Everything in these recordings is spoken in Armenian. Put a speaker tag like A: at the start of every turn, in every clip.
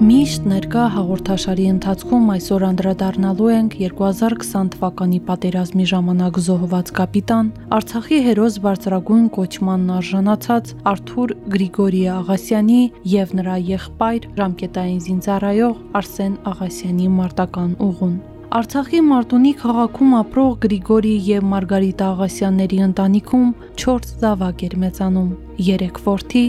A: Միշտ ներկա հաղորդաշարի ընթացքում այսօր անդրադառնալու ենք 2020 թվականի պատերազմի ժամանակ զոհված կապիտան, Արցախի հերոս բարձրագույն կոչմանն արժանացած Արթուր Գրիգորի Աղասյանի եւ նրա եղբայր ժամկետային զինծառայող Արսեն Աղասյանի մարտական ուղուն։ Արցախի Մարտունի քաղաքում ապրող Գրիգորի եւ Մարգարիտ Աղասյանների ընտանիքում 4 զավակ էր մեծանում՝ 3 որդի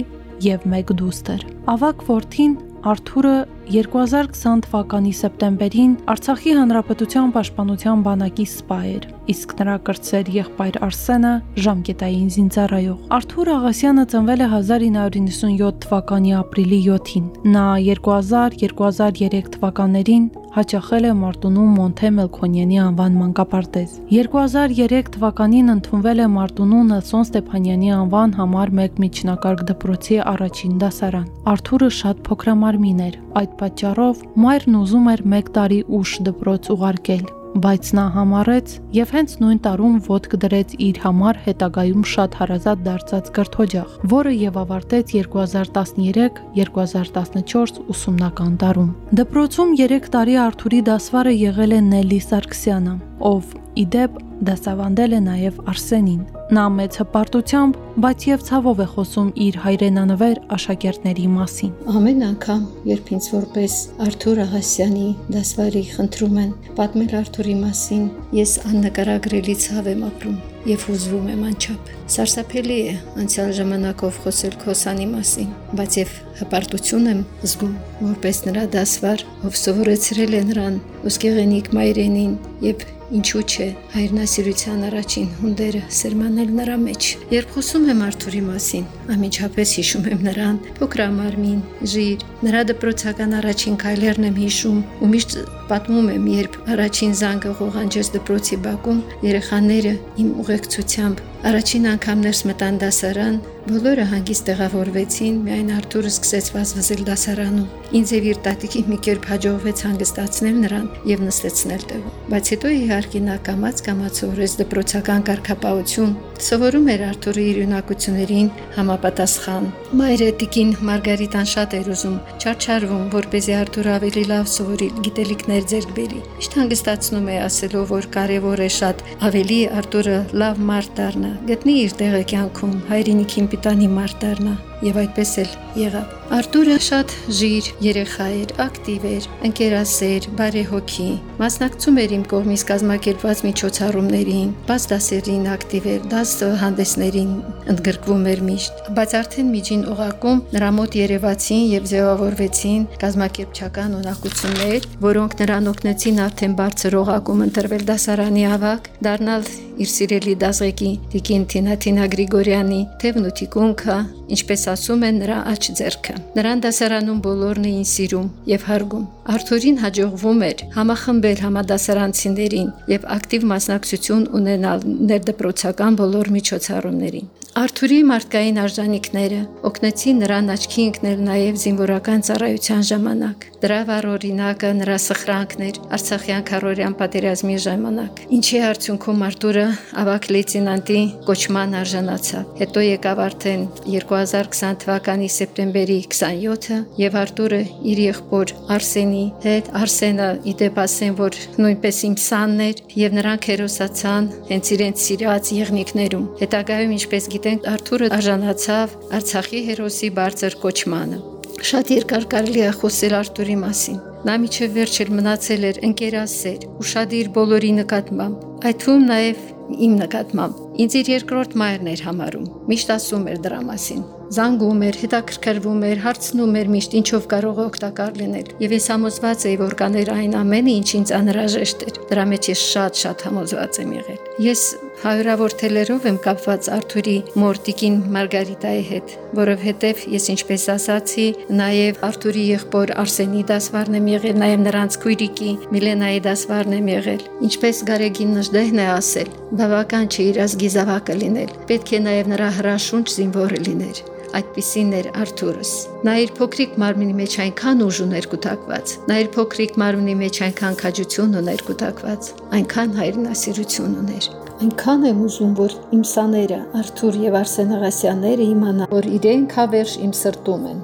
A: եւ 1 դուստր։ Ավակ որդին Արթուրը 2020 թվականի սեպտեմբերին Արցախի Հանրապետության Պաշտպանության բանակի սպա էր, իսկ նրա կրտսեր եղբայր Արսենը ժամկետային զինծառայող։ Արթուր Աղասյանը ծնվել է 1997 թվականի ապրիլի 7-ին։ Նա 2000-2003 թվականներին հաճախել է Մարտունու Մոնթե Մելքոնյանի անվան մանկապարտեզ։ 2003 թվականին ընդունվել է Մարտունու Նելսոն Ստեփանյանի անվան համար 1 միջնակարգ դպրոցի առաջին դասարան։ Արթուրը շատ փոքրամարմին էր։ Այդ պատճառով մայրն ուզում էր 1 տարի ուշ դպրոց ուղարկել բայց նա համառեց եւ հենց նույն տարում ոտք դրեց իր համար հետագայում շատ հարազատ դարձած կրթօջախ, որը եւ ավարտեց 2013-2014 ուսումնական տարում։ Դպրոցում 3 տարի Արթուրի դասվարը եղել է Նելի Սարգսյանը, ով իդեպ դասավանդել է նաև Արսենին։ Նա մեծ հպարտությամբ, բայց եւ ցավով է խոսում իր հայրենանվեր աշակերտների մասին։
B: Ամեն անգամ, երբ ինձ որպես Արթուր Աղասյանի դասվարի խնդրում են պատմել Արթուրի մասին, ես աննկարագրելի ցավ եմ ապրում եւ հուզվում եմ անչափ։ Սարսափելի է անցյալ ժամանակով խոսել Քոսանի մասին, բայց եւ հպարտություն եմ զգում, որպես նրա դասվար, ով սովորեցրել է նրան ոսկեղենիկ մայրենին եւ ինչու՞ չէ հայրենասիրության առաջին հունդերը սերմանել նրա մեջ։ Երբ խոսում եմ Արթուրի մասին, ամիջապես հիշում եմ նրան, փոքրամարմին, ժիր, նրա դպրոցական առաջին քայլերն եմ հիշում ու միշտ պատմում եմ, երբ առաջին զանգը ղողանջեց դպրոցի բակում, երեխաները իմ ուղեկցությամբ առաջին անգամ ներս մտան դասարան, բոլորը հանգիստ տեղավորվեցին, միայն Արթուրը սկսեց վազվզել դասարանում։ Ինձ եւ իր տատիկի մի կերպ հաջողվեց հանգստացնել նրան եւ նստեցնել տեղում։ Բայց հետո իհարկե նա կամած-կամած օրես դպրոցական կարգապահություն սովորում էր Արթուրի իր ունակություններին համապատասխան։ Մայրը տիկին Մարգարիտան շատ էր ուզում, չարչարվում, որ เป զի Արթուրը ավելի լավ սովորի գիտելիքներ ձեռք բերի։ Միշտ հանգստացնում է ասելով, որ կարևոր է շատ ավելի Արթուրը լավ մարդ դառնա, գտնի իր տեղը կյանքում, հայրենիքին պիտանի մարդ դառնա եւ այդպես էլ եղավ։ Արտուրը շատ ժիր երեխա էր, ակտիվ էր, ընկերասեր, բարեհոգի, մասնակցում էր իմ կողմից կազմակերպված միջոցառումներին, բաց դասերին ակտիվ էր, դաս հանդեսներին ընդգրկվում էր միշտ։ Բայց արդեն միջին օղակում նրա մոտ երևացին եւ ձևավորվեցին կազմակերպչական ունակություններ, որոնք նրան օգնեցին արդեն բարձր օղակում ընտրվել դասարանի ավակ, դառնալ իր սիրելի դասղեկի Տիկին Թինաթինա Գրիգորյանի թևն ու թիկունքը, ինչպես ասում են նրա աչ ձեռքը։ Նրան դասարանում բոլորն էին սիրում եւ հարգում։ Արթուրին հաջողվում էր համախմբել համադասարանցիներին եւ ակտիվ մասնակցություն ունենալ ներդպրոցական բոլոր միջոցառումներին։ Արթուրի մարդկային արժանինքները օգնեցին նրան աչքի ընկնել նաև զինվորական ծառայության ժամանակ։ Դրա վառ օրինակը նրա սխրանքն էր Արցախյան քարորյան պատերազմի ժամանակ։ Ինչի արդյունքում Արթուրը ավակ լեյտենանտի կոչման արժանացավ։ Հետո եկավ արդեն 2020 թվականի սեպտեմբերի 27-ը եւ Արթուրը իր եղբոր Արսենի հետ Արսենը իդեպ ասեն, որ նույնպես իմ սանն էր եւ նրանք հերոսացան հենց իրենց սիրած եղնիկներում։ Հետագայում ինչպես գիտենք, Արթուրը արժանացավ Արցախի հերոսի բարձր կոչմանը։ Շատ երկար կարելի է խոսել Արտուրի մասին։ Նա միջև վերջ էլ մնացել էր ընկերասեր, ուրشادիր բոլորի նկատմամբ, այդ թվում նաև իմ նկատմամբ։ Ինձ իր երկրորդ մայրն էր համարում։ Միշտ ասում էր դրա մասին։ Զանգում էր, հետաքրքրվում էր, հարցնում էր միշտ ինչով կարող է օգտակար լինել։ Եվ ես համոզված էի, որ կաներ այն ամենը, ինչ ինձ անհրաժեշտ էր։ Դրա մեջ ես շատ-շատ համոզված եմ եղել։ Ես Հարյուրավոր թելերով եմ կապված Արթուրի մորտիկին Մարգարիտայի հետ, որովհետև ես ինչպես ասացի, նաև Արթուրի եղբոր Արսենի դասվարն եմ եղել, նաև նրանց քույրիկի Միլենայի դասվարն եմ եղել։ Ինչպես Գարեգին Նժդեհն է ասել, բավական չէ իր ազգի զավակը լինել, պետք է նաև նրա հրաշունչ զինվորը լիներ այդպիսին էր Արթուրս։ Նա իր փոքրիկ մարմնի մեջ այնքան ուժ ուներ կուտակված, նա իր փոքրիկ մարմնի մեջ այնքան քաջություն ուներ կուտակված, այնքան հայրենասիրություն ուներ։ Այնքան եմ ուզում, որ իմ սաները, Արթուր եւ Արսեն Աղասյանները իմանան, որ իրենք հավերժ իմ սրտում են։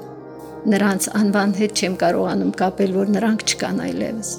B: Նրանց անվան հետ չեմ կարողանում կապել, որ նրանք չկան այլևս։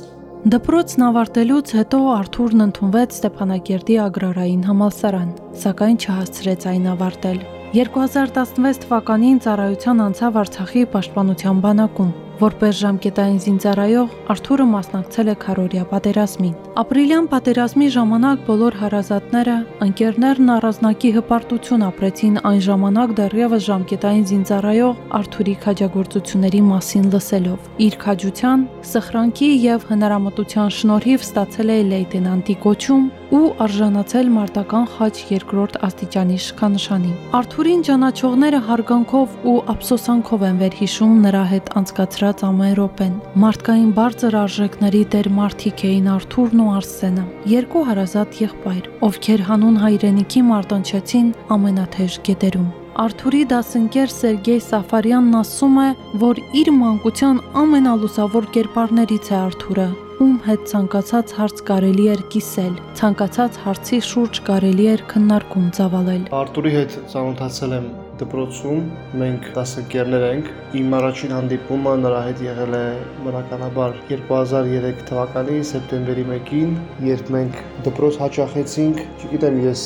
A: Դպրոցն ավարտելուց հետո Արթուրն ընդունվեց Ստեփանակերտի agrarային համալսարան, սակայն չհասցրեց այն ավարտել։ 2016 թվականին ծառայության անցավ Արցախի պաշտպանության բանակում, Որպես ժամկետային զինծառայող Արթուրը մասնակցել է Քարորիա պատերազմին։ Ապրիլյան պատերազմի ժամանակ բոլոր հարազատները, ընկերներն առանձնակի հպարտություն ապրեցին այն ժամանակ դեռևս ժամկետային զինծառայող Արթուրի քաջագործությունների մասին լսելով։ Իր քաջության, սխրանքի եւ հնարամտության շնորհիվ ստացել է լեյտենանտի կոչում ու արժանացել մարտական խաչ երկրորդ աստիճանի շքանշանի։ Արթուրին ճանաչողները հարգանքով ու ափսոսանքով են վերհիշում նրա հետ անցկացրած ապրած ամեն րոպեն։ Մարդկային բարձր արժեքների դեր մարդիկ էին Արթուրն ու Արսենը, երկու հարազատ եղբայր, ովքեր հանուն հայրենիքի մարտնչեցին ամենաթեժ գետերում։ Արթուրի դասընկեր Սերգեյ Սաֆարյանն ասում է, որ իր մանկության ամենալուսավոր կերպարներից է Արթուրը, ում հետ ցանկացած հարց կարելի էր կիսել, ցանկացած հարցի շուրջ կարելի էր քննարկում ծավալել։
C: Արտուրի հետ ծանոթացել եմ դպրոցում, մենք դասընկերներ ենք։ Իմ առաջին հանդիպումը նրա հետ եղել է բնականաբար 2003 թվականի սեպտեմբերի 1-ին, երբ մենք դպրոց հաճախեցինք։ Չգիտեմ, ես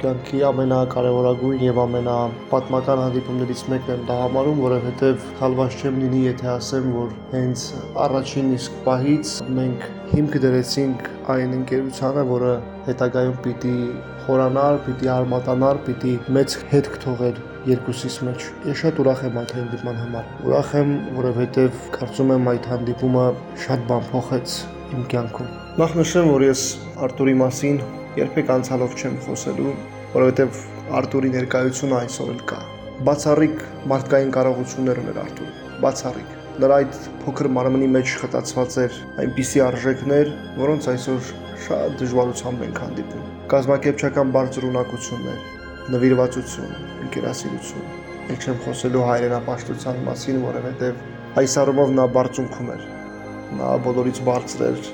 C: կյանքի ամենակարևորագույն եւ ամենապատմական հանդիպումներից մեկն եմ դա համարում, որովհետեւ հալված չեմ լինի, եթե ասեմ, որ հենց առաջին իսկ պահից մենք հիմք դրեցինք այն ընկերությանը, որը հետագայում պիտի խորանար, պիտի արմատանար, պիտի մեծ հետք թողեր երկուսիս մեջ։ Ես շատ ուրախ եմ այդ հանդիպման համար։ Ուրախ եմ, որովհետև կարծում եմ այդ հանդիպումը շատ բան փոխեց իմ կյանքում։ Նախ նշեմ, որ ես Արտուրի մասին երբեք անցալով չեմ խոսելու, որովհետև Արտուրի ներկայությունը այսօր էլ կա։ Բացառիկ մարդկային կարողություններ ուներ Արտուրը, բացառիկ։ Նրա այդ փոքր մարմնի մեջ խտացված էր այնպիսի արժեքներ, որոնց այսօր շատ դժվարությամբ ենք հանդիպում։ Կազմակերպչական բարձր ունակություններ, նվիրվածություն, ինքերասիրություն։ Եք չեմ խոսելու հայրենապաշտության մասին, որովհետև այս առումով նա բարձունքում էր։ Նա բոլորից բարձր էր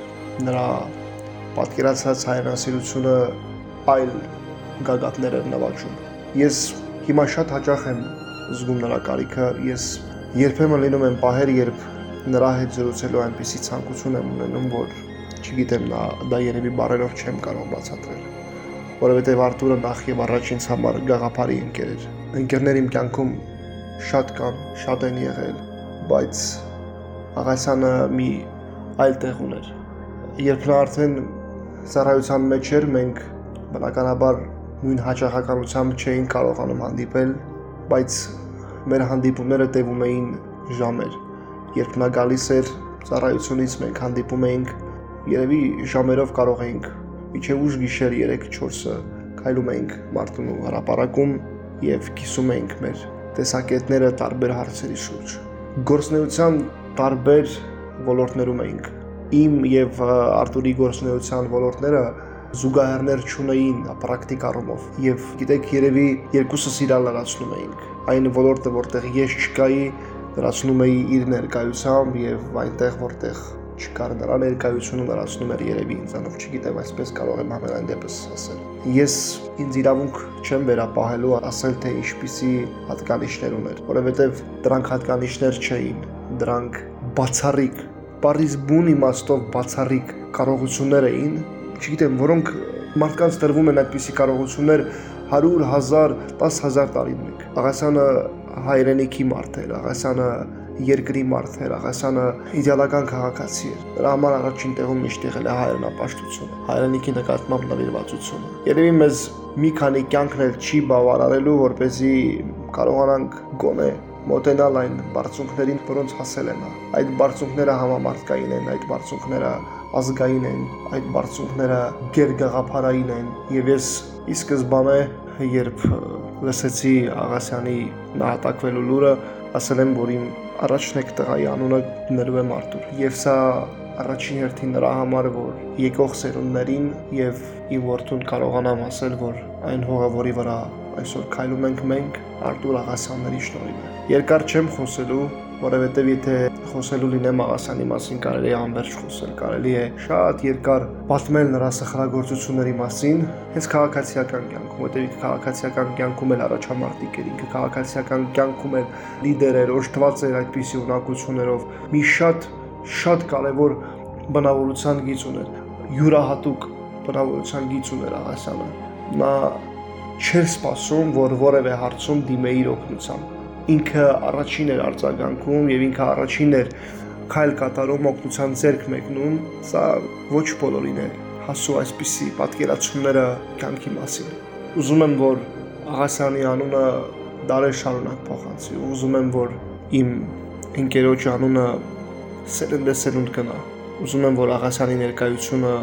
C: նրա պատկերացած հայրենասիրությունը այլ գագաթներ էր նվաճում։ Ես հիմա շատ հաճախ եմ զգում նրա կարիքը, ես երբեմն լինում եմ պահեր, երբ նրա հետ զրուցելու այնպիսի ցանկություն եմ ունենում, որ չգիտեմ նա դա երևի բարերով չեմ կարող բացատրել որովհետև Արտուրը նախ եւ առաջ ինձ համար գաղափարի ընկեր էր։ Ընկերներ իմ կյանքում շատ կան, շատ են եղել, բայց Աղասյանը մի այլ տեղ ուներ։ Երբ նա արդեն ծառայության մեջ էր, մենք բնականաբար նույն հաճախականությամբ չէին կարողանում հանդիպել, բայց մեր հանդիպումները տևում էին ժամեր։ Երբ նա գալիս էր ծառայությունից, մենք հանդիպում էինք, երևի ժամերով կարող էինք միջև ուշ գիշեր 3-4-ը քայլում էինք Մարտունու հրապարակում եւ կիսում էինք մեր տեսակետները տարբեր հարցերի շուրջ։ Գործնեության տարբեր ոլորտներում էինք իմ եւ Արտուրի գործունեության ոլորտները զուգահեռներ չունեին պրակտիկ առումով եւ գիտեք երևի երկուսս իրար լրացնում էինք այն ոլորտը որտեղ ես չկայի լրացնում էի իր ներկայությամբ եւ այնտեղ որտեղ չկար նրա ներկայությունը լրացնում էր երևի ինձանով չգիտեմ այսպես կարող եմ ամենայն դեպս ասել ես ինձ իրավունք չեմ վերապահելու ասել թե ինչպիսի հատկանիշներ ուներ որովհետեւ դրանք հատկանիշներ չէին դրանք բացառիկ Պարիզ բուն իմաստով բացառիկ կարողություններ էին, չգիտեմ, որոնք մարդկանց տրվում են այդպիսի կարողություններ 100.000, 10000 տարին մեկ։ Աղասյանը հայրենիքի մարդ էր, Աղասյանը երկրի մարդ էր, Աղասյանը իդեալական քաղաքացի էր։ Դրա համար առաջին տեղում միշտ եղել է հայրենապաշտությունը, հայրենիքի նկատմամբ նվիրվածությունը։ Երևի մեզ մի քանի կյանքն էլ չի բավարարելու, որ เป զի կարողանանք գոնե մոտենալ այն բարձունքներին, որոնց հասել են։ Այդ բարձունքները համամարտկային են, այդ բարձունքները ազգային են, այդ բարձունքները գերգաղափարային են եւ ես ի սկզբանե երբ լսեցի Աղասյանի նահատակվելու լուրը, ասել եմ, որ իմ առաջնեկ տղայի անունը դնելու եմ Արտուր։ Եվ սա առաջին հերթին նրա համար, որ եկող սերունդներին եւ իմ որդուն կարողանամ ասել, որ այն հողը, որի վրա այսօր քայլում ենք մենք, Արտուր Աղասյանների շնորհիվ Երկար չեմ խոսելու, որովհետև եթե խոսելու լինեմ Աղասյանի մասին կարելի է անverջ խոսել, կարելի է շատ երկար պատմել նրա սխրագործությունների մասին, հենց քաղաքացիական կյանքում, որտեղ քաղաքացիական կյանքում էլ առաջամարտիկ էր, ինքը քաղաքացիական կյանքում էլ լիդեր էր, օժտված էր այդպիսի ունակություններով։ Մի շատ շատ կարևոր բնավորության գիծ ուներ, յուրահատուկ բնավորության գիծ ուներ Աղասյանը։ Նա չէր սպասում, որ որևէ հարցում դիմեի իր օգնությամբ ինքը առաջին էր արձագանքում եւ ինքը առաջին էր քայլ կատարում օգնության ձեռք մեկնում, սա ոչ բոլորին է հասու այսպիսի պատկերացումները կյանքի մասին։ Ուզում եմ, որ Աղասյանի անունը դարեր շարունակ փոխանցի։ Ուզում եմ, որ իմ ընկերոջ անունը սերնդեսերունդ գնա։ Ուզում եմ, որ Աղասյանի ներկայությունը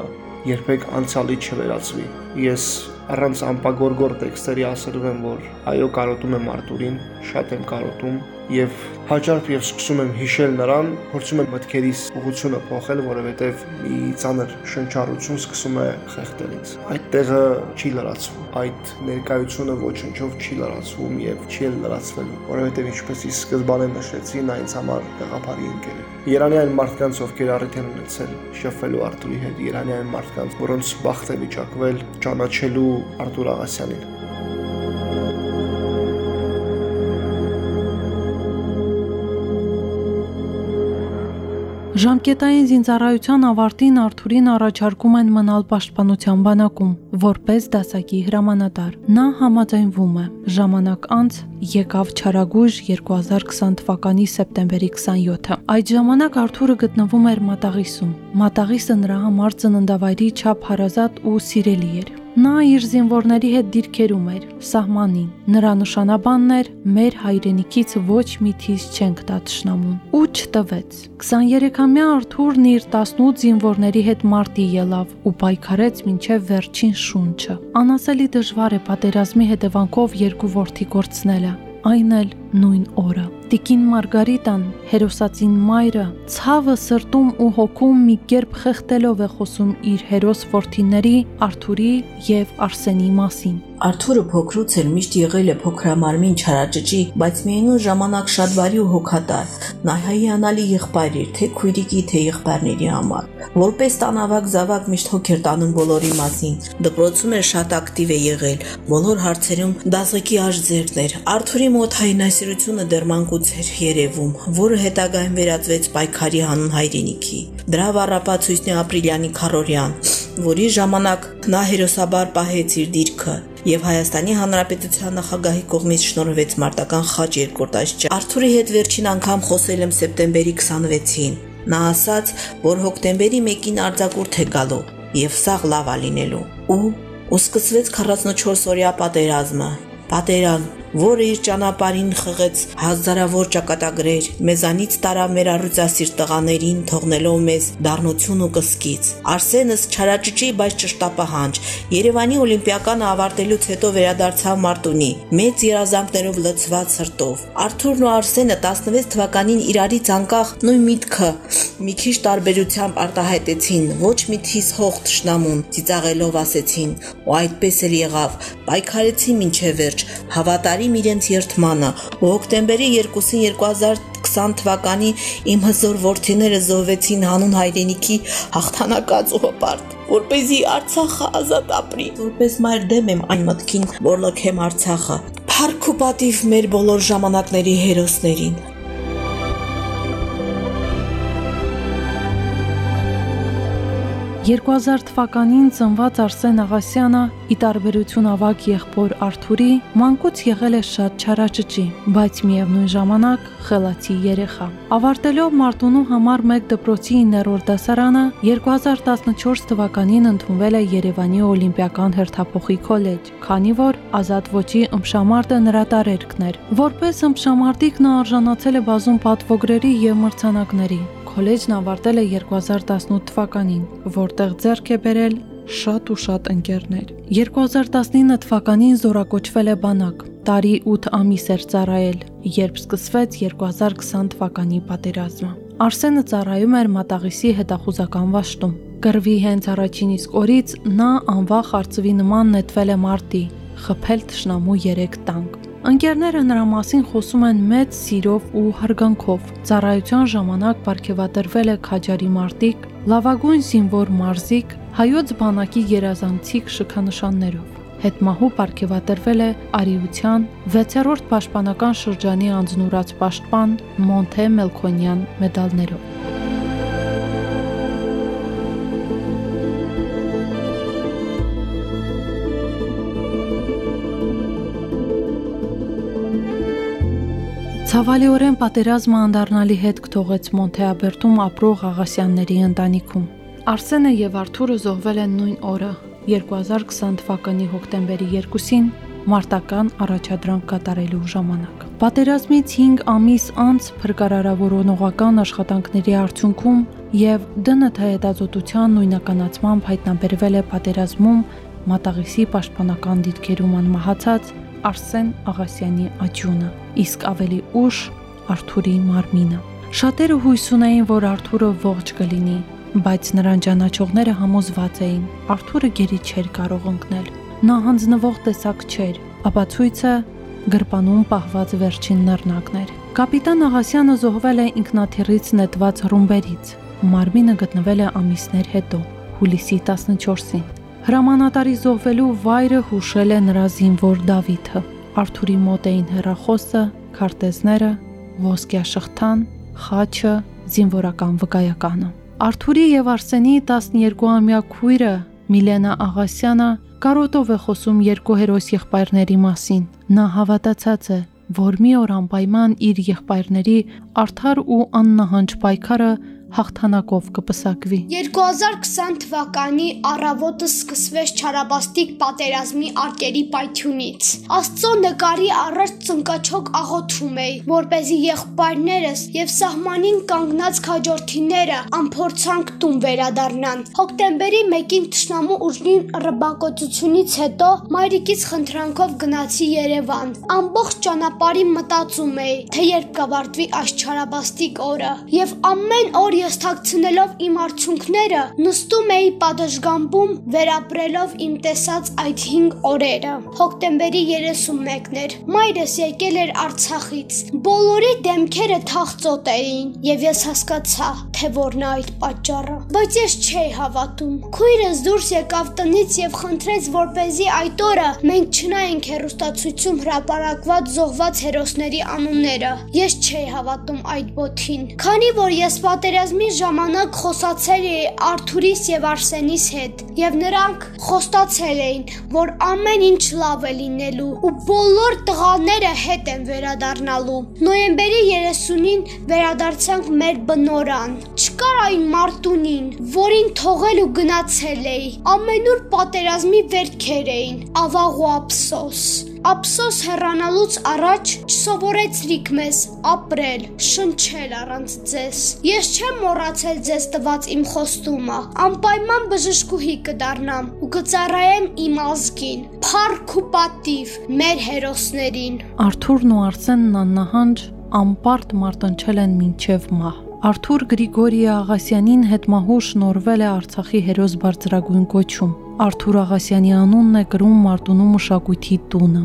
C: երբեք անցյալի չվերածվի։ Ես առանց ամպագորգոր տեքստերի ասելու եմ, որ այո կարոտում եմ Արտուրին, շատ եմ կարոտում եւ հաճախ եւ սկսում եմ հիշել նրան, փորձում եմ մտքերիս ուղությունը փոխել, որովհետեւ մի ծանր շնչառություն սկսում է խեղդել ինձ։ Այդ տեղը չի լրացվում, այդ ներկայությունը ոչնչով չի լրացվում եւ չի լրացվելու, որովհետեւ ինչպես ի սկզբանե նշեցի, նա ինձ համար գաղափարի ընկեր է։ Երանի այն մարդկանց, ովքեր առիթ են ունեցել շփվելու Արտուրի հետ, Երանի այն մարդկանց, որոնց բախտ է վիճակվել ճանաչելու Արտուր Աղասյանին
A: Ժամկետային զինծառայության ավարտին Արթուրին առաջարկում են մնալ պաշտպանության բանակում որպես դասակի հրամանատար։ Նա համաձայնվում է։ Ժամանակ անց եկավ Չարագույժ 2020 թվականի սեպտեմբերի 27-ը։ Այդ ժամանակ Արթուրը գտնվում էր Մատաղիսում։ Մատաղիսը նրա համար ծննդավայրի չափ հարազատ ու սիրելի էր։ Նա իր զինվորների հետ դիրքերում էր, սահմանին։ Նրա նշանաբանն էր՝ մեր հայրենիքից ոչ մի թիզ չենք տա ճշնամուն։ Ու չտվեց։ 23-ամյա Արթուրն իր 18 զինվորների հետ մարտի ելավ ու պայքարեց մինչև վերջին շունչը։ Անասելի դժվար է պատերազմի հետևանքով երկու ворթի կորցնելը, այն էլ նույն օրը տիկին Մարգարիտան, հերոսացին մայրը, ցավը սրտում ու հոգում մի կերպ խեղտելով է խոսում իր հերոս ворթիների Արթուրի եւ Արսենի մասին։
D: Արթուրը փոքրուց էր միշտ եղել է փոքրամարմին չարաճճի, բայց միևնույն ժամանակ շատ բարի ու հոգատար։ Նա հայանալի եղբայր էր, թե քույրիկի, թե եղբայրների համար։ Որպես տանավակ զավակ միշտ հոգ էր տանում բոլորի մասին։ Դպրոցում էր շատ ակտիվ է եղել, բոլոր հարցերում դասակի աշձերն էր։ Արթուրի մոտ հայնասիրությունը դեռ մանկուց էր երևում, որը հետագայում վերածվեց պայքարի հանուն հայրենիքի։ Դրա վառապացույցն է ապրիլյանի Խարորյան, որի ժամանակ նա հերոսաբար պահեց իր դիրքը եւ Հայաստանի Հանրապետության նախագահի կողմից շնորհվեց մարտական խաչ երկրորդ Արթուրի հետ վերջին անգամ խոսել եմ սեպտեմբերի 26-ին։ Նա ասաց, որ հոկտեմբերի 1-ին արձակուրդ է գալու եւ սաղ լավ է լինելու։ Ու ու սկսվեց 44 օրյա պատերազմը։ Պատերազմ, որը իր ճանապարհին խղեց հազարավոր ճակատագրեր, մեզանից տարավ մեր առյուծասիր տղաներին, թողնելով մեզ դառնություն ու կսկից։ Արսենս չարաճճի, բայց ճշտապահանջ։ Երևանի Օլիմպիականը ավարտելուց հետո վերադարձավ Մարտունի, մեծ երազանքներով լցված սրտով։ Արթուրն ու Արսենը 16 թվականին իրարից անկախ նույն միտքը մի քիչ տարբերությամբ արտահայտեցին, ոչ մի թիս հող ճշնամուն, ծիծաղելով ասեցին, ու այդպես էլ եղավ։ Պայքարեցին մինչև վերջ, հավատարի տարիմ իրենց երթմանը։ Հոկտեմբերի 2-ին 2020 թվականի իմ հզոր ворթիները զոհվեցին հանուն հայրենիքի հաղթանակած օպարտ, որ เป զի Արցախը ազատ ապրի։ Որպես մայր դեմ եմ այն մտքին, որ լքեմ Արցախը։ Փառք ու պատիվ մեր բոլոր ժամանակների հերոսներին։
A: 2000 թվականին ծնված Արսեն Աղասյանը, ի տարբերություն ավակ եղբոր Արթուրի, մանկուց եղել է շատ չարաճճի, բայց միևնույն ժամանակ խելացի երեխա։ Ավարտելով Մարտունու համար 1 դպրոցի 9-րդ դասարանը, 2014 թվականին ընդունվել է Երևանի Օլիմպիական հերթափոխի քոլեջ, քանի որ ազատ ոչի ըմբշամարտը նրա տարերքն էր։ Որպես ըմբշամարտիկ նա արժանացել է բազում պատվոգրերի եւ մրցանակների։ քոլեջն ավարտել է 2018 թվականին, որտեղ ձեռք է բերել շատ ու շատ ընկերներ։ 2019 թվականին զորակոչվել է բանակ։ Տարի 8 ամիս էր ծառայել, երբ սկսվեց 2020 թվականի պատերազմը։ Արսենը ծառայում էր Մատաղիսի հետախուզական վաշտում։ Գրվի հենց առաջին իսկ օրից նա անվախ արծվի նման նետվել է մարտի, խփել թշնամու 3 տանկ։ Ընկերները նրա մասին խոսում են մեծ սիրով ու հարգանքով։ Ծառայության ժամանակ ապարգևատրվել է Քաջարի մարտիկ, լավագույն զինվոր մարզիկ, հայոց բանակի գերազանցիկ շքանշաններով։ Հետմահու ապարգևատրվել է Արիության 6-րդ պաշտպանական շրջանի անձնուրաց պաշտպան Մոնթե Մելքոնյան մեդալներով։ Ցավալիորեն պատերազմը անդառնալի հետ կթողեց Մոնթեաբերտում ապրող Աղասյանների ընտանիքում։ Արսենը եւ Արթուրը զոհվել են նույն օրը 2020 թվականի հոկտեմբերի 2-ին մարտական առաջադրանք կատարելու ժամանակ։ Պատերազմից 5 ամիս անց փրկարարավորողական աշխատանքների արդյունքում եւ ԴՆԹ հետազոտության նույնականացմամբ հայտնաբերվել է պատերազմում Մատաղիսի պաշտպանական դիրքերում անմահացած Արսեն Աղասյանի աճյունը, իսկ ավելի ուշ Արթուրի մարմինը։ Շատերը հույս ունեին, որ Արթուրը ողջ կլինի, բայց նրան ճանաչողները համոզված էին, Արթուրը գերի չէր կարող ընկնել։ Նա հանձնվող տեսակ չէր, ապացույցը գրպանում պահված վերջին նռնակներ։ Կապիտան Աղասյանը զոհվել է ինքնաթիռից նետված ռումբերից։ Մարմինը գտնվել է ամիսներ հետո, հուլիսի 14-ին։ Հրամանատարի զոհվելու վայրը հուշել է նրա զինվոր Դավիթը։ Արթուրի մոտ էին հերախոսը, քարտեզները, ոսկյաշղթան, խաչը, զինվորական վկայականը։ Արթուրի եւ Արսենի 12-ամյա քույրը Միլենա Աղասյանը կարոտով է խոսում երկու հերոս եղբայրների մասին։ Նա հավատացած է, որ մի օր անպայման իր եղբայրների արդար ու աննահանջ պայքարը հաղթանակով կպսակվի։
E: 2020 թվականի առավոտը սկսվեց Չարաբաստիկ պատերազմի արկերի պայթյունից։ Աստծո նկարի առաջ ծնկաչոք աղոթում էի, որ เป զի եղբայրներս եւ սահմանին կանգնած քաջորդիները անփորձանք տուն վերադառնան։ Հոկտեմբերի 1-ին Տշնամու ուժին ռբակոծությունից հետո մայրիկից խնդրանքով գնացի Երևան։ Ամբողջ ճանապարհին մտածում էի, թե երբ կավարտվի այս Չարաբաստիկ օրը։ Եւ ամեն օր ես թաքցնելով իմ արդյունքները նստում էի պատշգամբում վերապրելով իմ տեսած այդ 5 օրերը։ Հոկտեմբերի 31-ն էր։ Մայրս եկել էր Արցախից։ Բոլորի դեմքերը թախծոտ էին, եւ ես հասկացա, թե որն է այդ պատճառը։ Բայց ես չէի հավատում։ Քույրս դուրս եկավ տնից եւ խնդրեց, որպեսզի այդ օրը մենք չնայենք հերոստացույցում հրապարակված զոհված հերոսների անունները։ Ես չէի հավատում այդ բոթին։ Քանի որ ես պատերազմ պատերազմի ժամանակ խոսացել էի Արթուրիս եւ Արսենիս հետ եւ նրանք խոստացել էին, որ ամեն ինչ լավ է լինելու ու բոլոր տղաները հետ են վերադառնալու։ Նոյեմբերի 30-ին վերադարձանք մեր բնորան։ Չկար այն Մարտունին, որին թողել ու գնացել էի։ Ամենուր պատերազմի վերքեր էին, ավաղ ու ափսոս։ Ափսոս հեռանալուց առաջ չսովորեցրիք մեզ ապրել, շնչել առանց ձեզ։ Ես չեմ մոռացել ձեզ տված իմ խոստումը։ Անպայման բժշկուհի կդառնամ ու կծառայեմ իմ ազգին։ Փառք ու պատիվ մեր հերոսներին։
A: Արթուրն ու Արսենն աննահանջ անպարտ մարտնչել են մինչև մահ։ Արթուր Գրիգորի Աղասյանին հետմահու շնորվել է Արցախի հերոս բարձրագույն կոչում։ Արթուր Աղասյանի անունն է գրում Մարտունու մշակույթի տունը։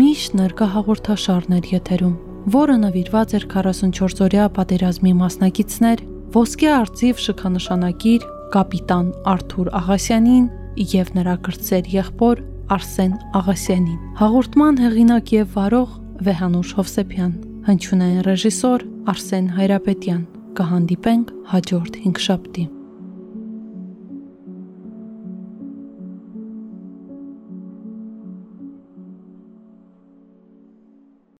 A: Միշտ ներկա հաղորդաշարներ եթերում, որը նվիրված էր 44-օրյա պատերազմի մասնակիցներ ոսկե արծիվ շքանշանակիր կապիտան Արթուր Աղասյանին եւ նրա կրտսեր եղբոր Արսեն Աղասյանին։ Հաղորդման հեղինակ եւ վարող Վեհանուշ Հովսեփյան, հնչյունային ռեժիսոր Արսեն Հայրապետյան։ Կհանդիպենք հաջորդ 5 շաբթի։